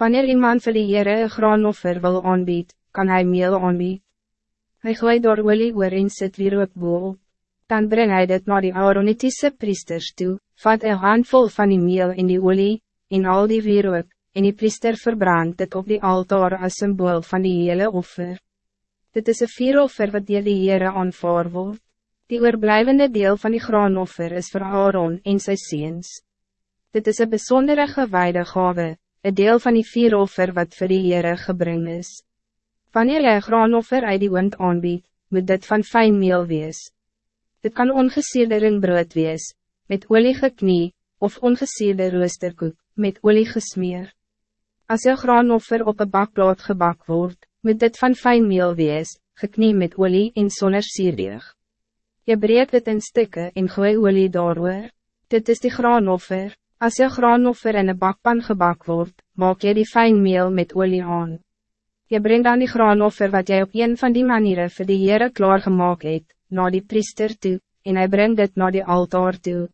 Wanneer iemand vir die Heere een graanoffer wil aanbied, kan hij meel aanbied. Hij gooit door olie oor en sit weer ook boel. Dan breng hij dit naar die Aaronitiese priesters toe, vat een handvol van die meel in die olie, in al die wierook, en die priester verbrandt dit op die altaar als symbool van die hele offer. Dit is een vieroffer wat die die Heere aanvaar word. Die oorblijvende deel van die graanoffer is voor Aaron en sy seens. Dit is een bijzondere gewijde gave, een deel van die vieroffer wat voor die Heere gebring is. Wanneer jy graanoffer uit die wind aanbied, moet dit van fijn meel wees. Dit kan ongesierde ringbrood wees, met olie geknie, of ongesierde roosterkoek, met olie gesmeer. Als jou graanoffer op een bakplaat gebak wordt, moet dit van fijn meel wees, geknie met olie en sonder sierdeeg. Je breekt het in stukken en gooi olie daarover. Dit is die graanoffer. Als jou graanoffer in een bakpan gebak wordt, maak je die fijn meel met olie aan. Je brengt dan die graanoffer wat jij op een van die manieren voor de Heere klaargemaakt het, naar die priester toe, en hij brengt het naar die altaar toe.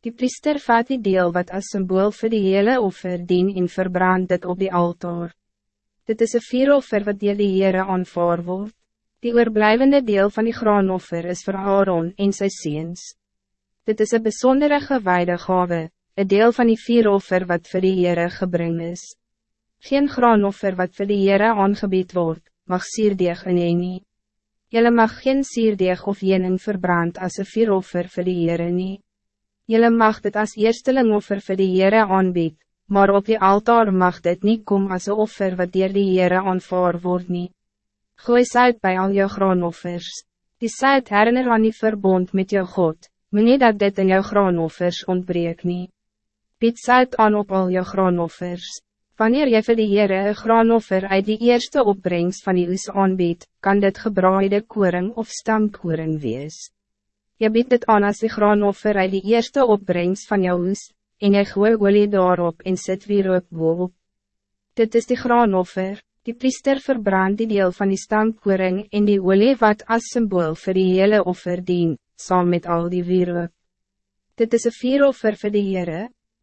Die priester vat die deel wat als symbool voor die hele offer dien en verbrand het op die altaar. Dit is een vieroffer wat die Heere aanvaar word. Die oorblijvende deel van die graanoffer is voor Aaron en sy seens. Dit is een bijzondere gewijde gave, een deel van die vieroffer wat voor die Heere gebring is. Geen graanoffer wat voor die Heere aangebied wordt, mag sierdeeg in een nie. Jylle mag geen sierdeeg of jening verbrand als een vieroffer voor die Heere nie. Jylle mag dit als eerstelingoffer voor die Heere aanbied, maar op die altaar mag dit niet komen als een offer wat dier die Heere aanvaar word nie. Gooi sout bij al jou graanoffers. Die sout herinner aan die verbond met jou God, nie dat dit in jou graanoffers ontbreek nie. Bied sout aan op al jou graanoffers. Wanneer jy vir die Heere een graanoffer uit die eerste opbrengst van die oes aanbied, kan dit gebraaide koring of stamkoring wees. Je biedt dit aan als die graanoffer uit die eerste opbrengst van jou oes, en jy gooi olie daarop en sit weer op bol. Dit is die graanoffer, die priester verbrand die deel van die stamkoring en die olie wat als symbool voor die hele offer dien, saam met al die wierook. Dit is een vieroffer voor die Heere,